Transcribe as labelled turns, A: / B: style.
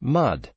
A: Mud.